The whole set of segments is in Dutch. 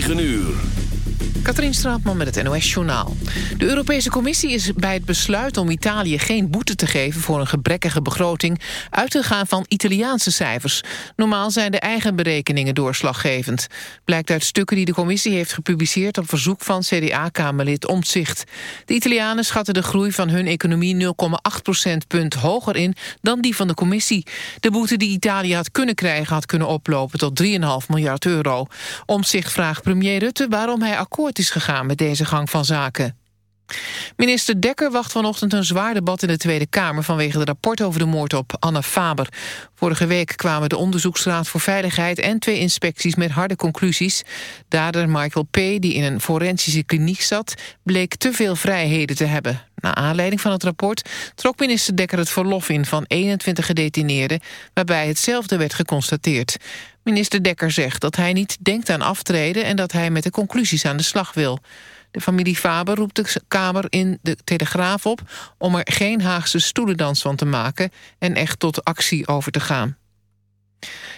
9 uur. Katrien Straatman met het NOS-journaal. De Europese Commissie is bij het besluit om Italië geen boete te geven... voor een gebrekkige begroting uitgegaan van Italiaanse cijfers. Normaal zijn de eigen berekeningen doorslaggevend. Blijkt uit stukken die de Commissie heeft gepubliceerd... op verzoek van CDA-Kamerlid Omtzigt. De Italianen schatten de groei van hun economie 0,8 procentpunt hoger in... dan die van de Commissie. De boete die Italië had kunnen krijgen had kunnen oplopen tot 3,5 miljard euro. Omtzigt vraagt premier Rutte waarom hij akkoord is gegaan met deze gang van zaken. Minister Dekker wacht vanochtend een zwaar debat in de Tweede Kamer... vanwege het rapport over de moord op Anna Faber. Vorige week kwamen de Onderzoeksraad voor Veiligheid... en twee inspecties met harde conclusies. Dader Michael P., die in een forensische kliniek zat... bleek te veel vrijheden te hebben. Na aanleiding van het rapport trok minister Dekker het verlof in... van 21 gedetineerden, waarbij hetzelfde werd geconstateerd. Minister Dekker zegt dat hij niet denkt aan aftreden... en dat hij met de conclusies aan de slag wil. De familie Faber roept de Kamer in de Telegraaf op... om er geen Haagse stoelendans van te maken... en echt tot actie over te gaan.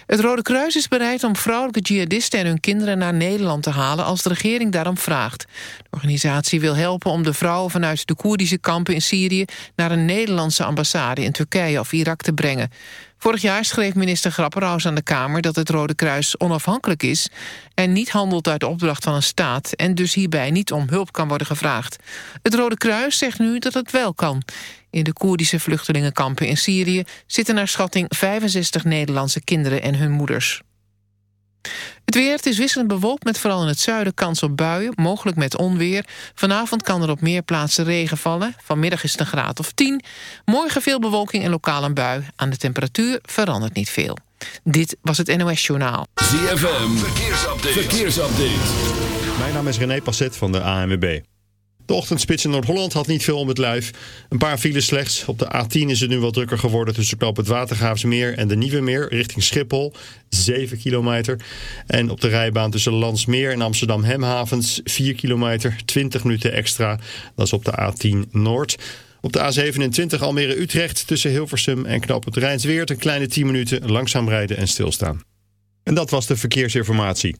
Het Rode Kruis is bereid om vrouwelijke jihadisten en hun kinderen naar Nederland te halen als de regering daarom vraagt. De organisatie wil helpen om de vrouwen vanuit de Koerdische kampen in Syrië naar een Nederlandse ambassade in Turkije of Irak te brengen. Vorig jaar schreef minister Grapperhaus aan de Kamer dat het Rode Kruis onafhankelijk is en niet handelt uit de opdracht van een staat en dus hierbij niet om hulp kan worden gevraagd. Het Rode Kruis zegt nu dat het wel kan. In de Koerdische vluchtelingenkampen in Syrië zitten naar schatting 65 Nederlandse kinderen en hun moeders. Het weer, het is wisselend bewolkt met vooral in het zuiden kans op buien, mogelijk met onweer. Vanavond kan er op meer plaatsen regen vallen. Vanmiddag is het een graad of 10. Morgen veel bewolking en lokaal een bui. Aan de temperatuur verandert niet veel. Dit was het NOS Journaal. ZFM, verkeersupdate. verkeersupdate. Mijn naam is René Passet van de ANWB. De ochtendspits in Noord-Holland had niet veel om het lijf. Een paar files slechts. Op de A10 is het nu wat drukker geworden tussen knoop het Watergraafsmeer en de Nieuwe Meer richting Schiphol. 7 kilometer. En op de rijbaan tussen Landsmeer en Amsterdam Hemhavens 4 kilometer, 20 minuten extra. Dat is op de A10 Noord. Op de A27 Almere-Utrecht tussen Hilversum en knoop het Rijnsweert een kleine 10 minuten langzaam rijden en stilstaan. En dat was de verkeersinformatie.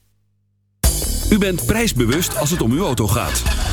U bent prijsbewust als het om uw auto gaat.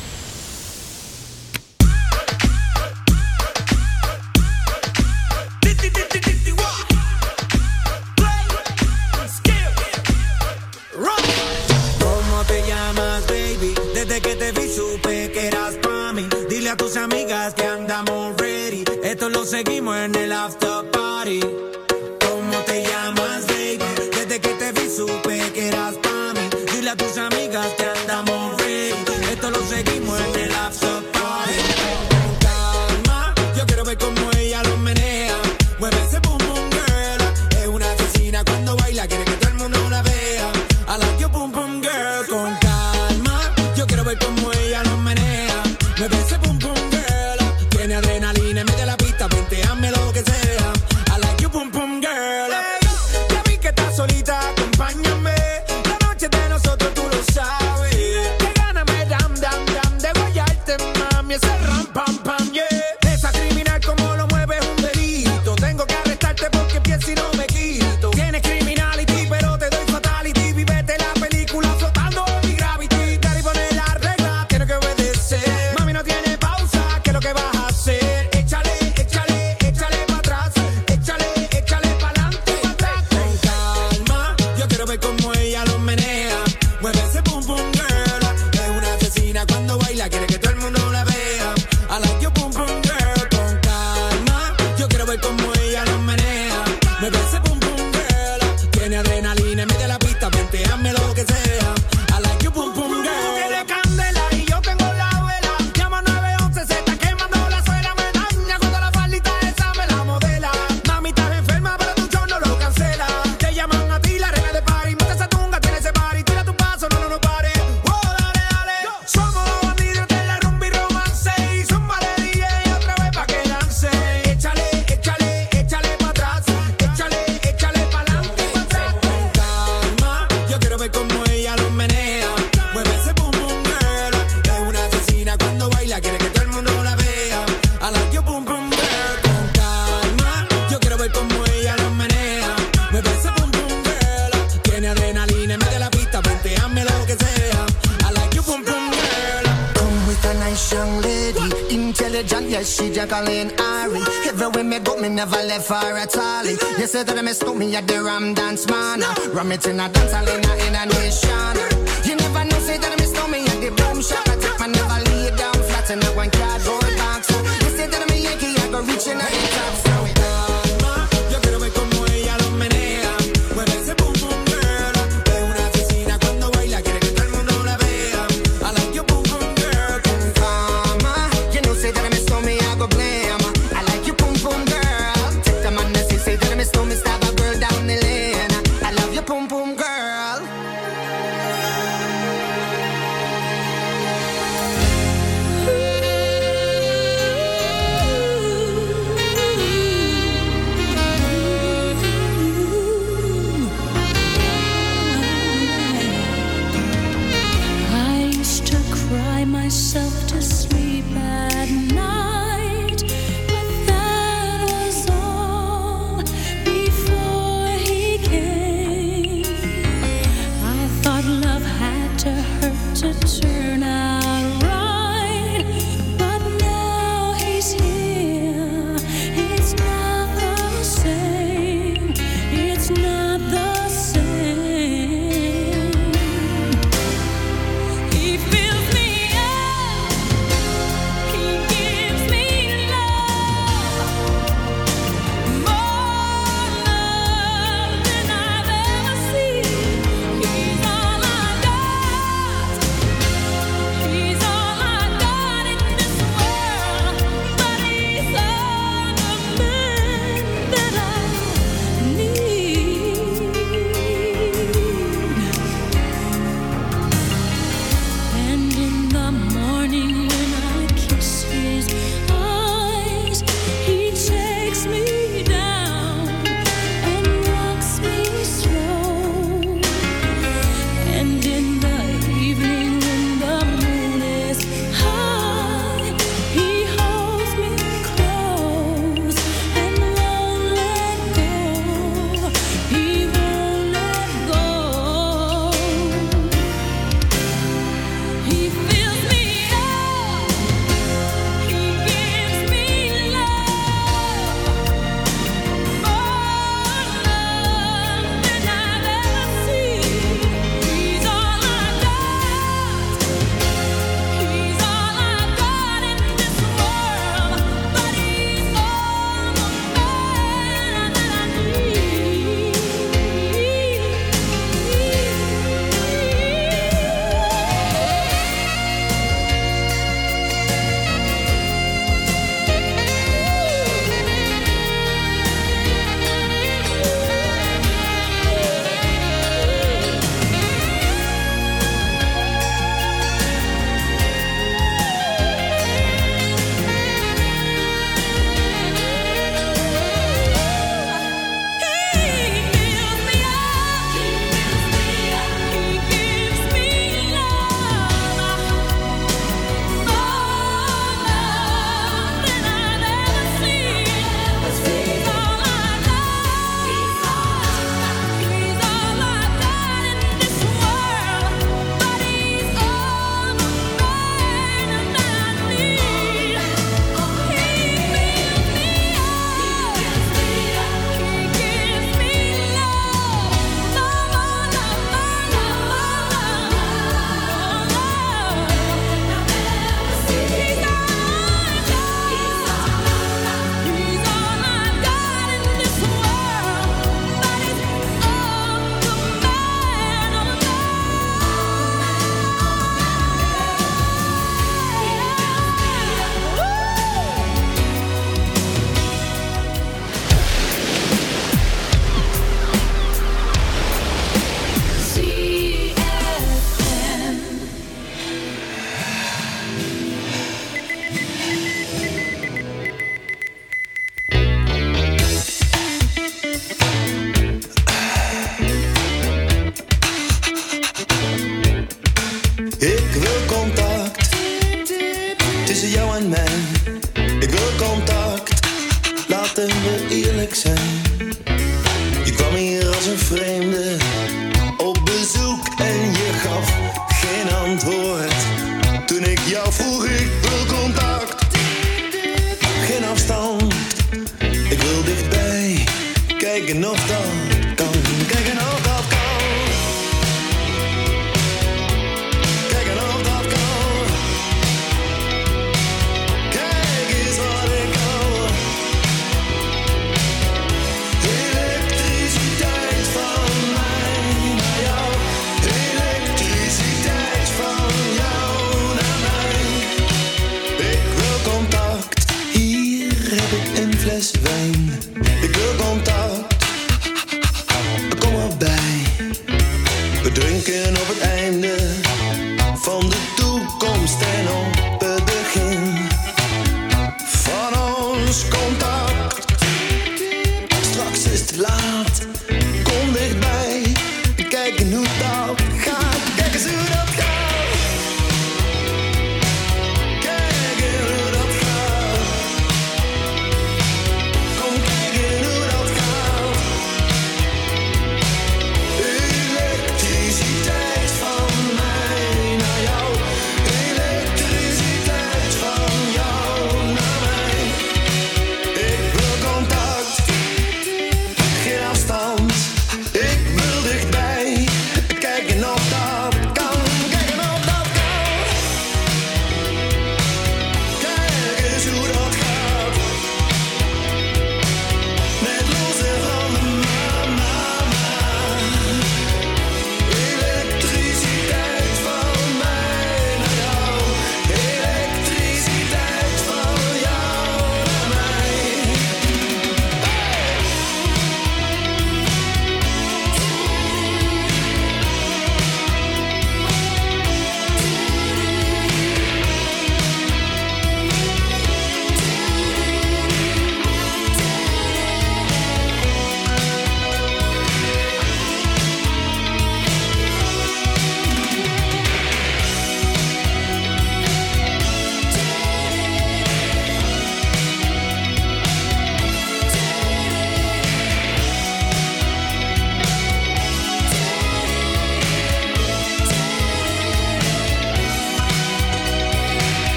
a tus amigas que andamos ready. Esto lo seguimos en el after party. me in a dance and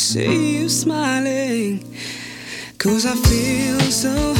see you smiling. Cause I feel so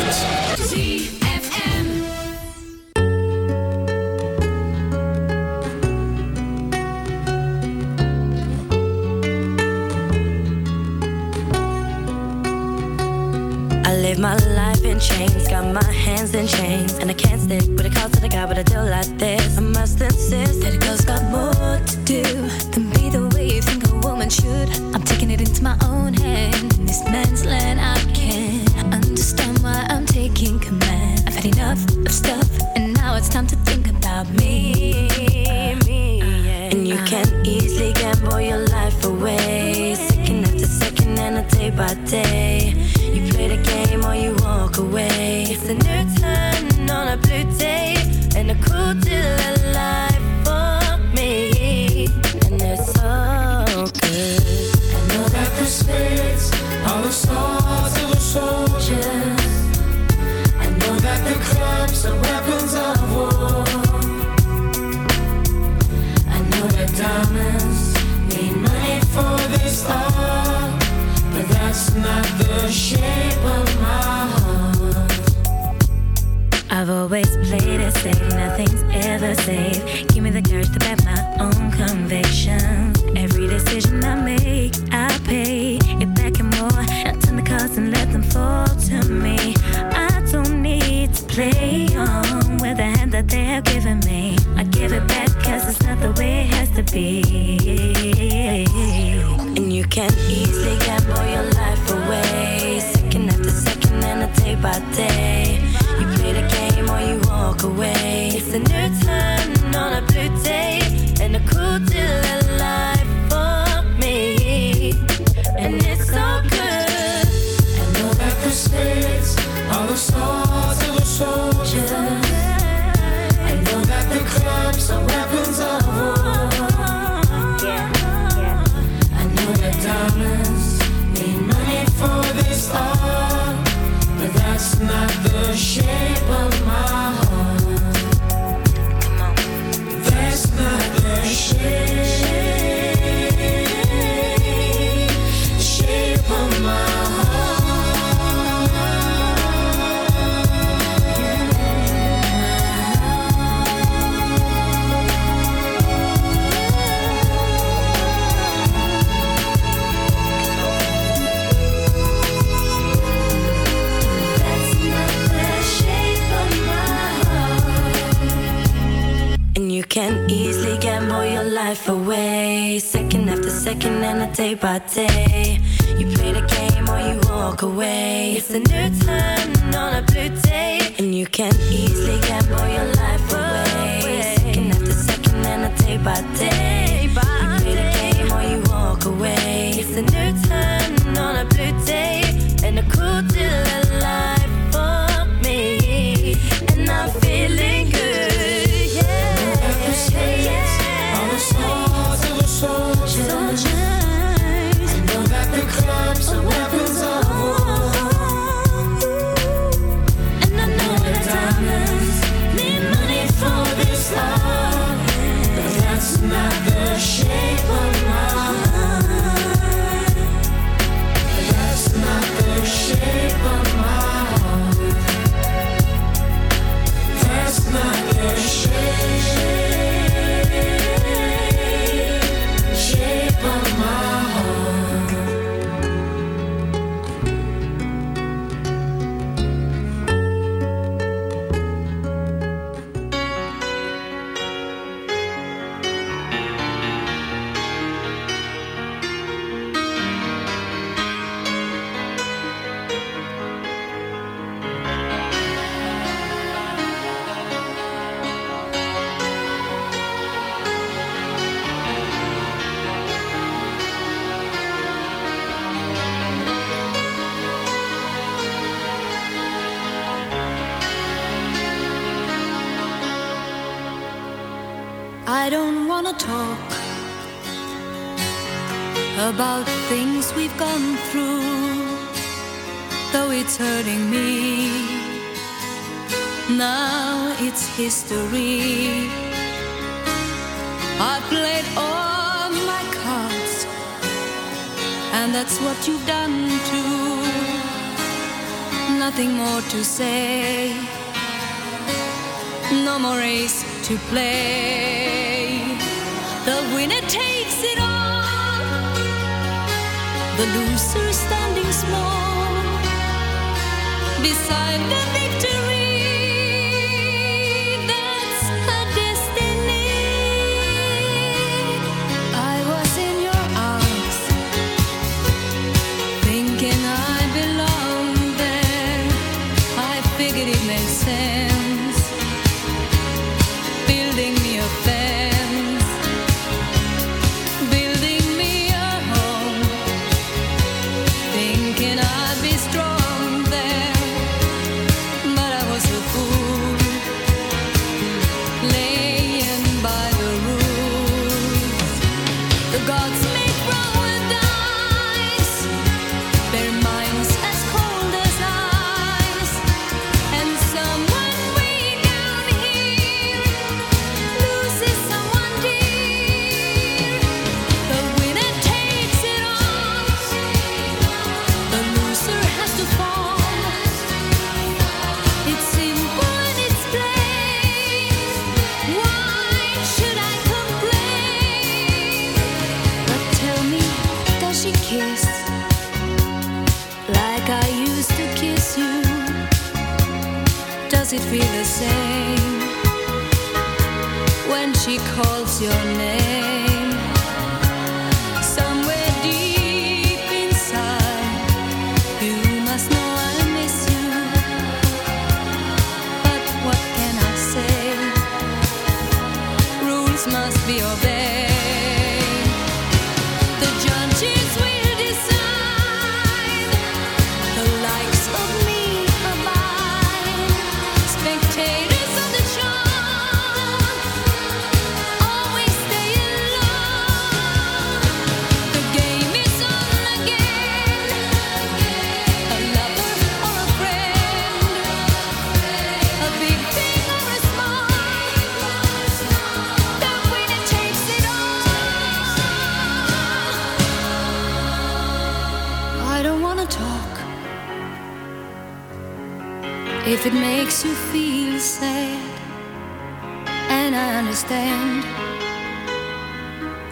Beside the victory.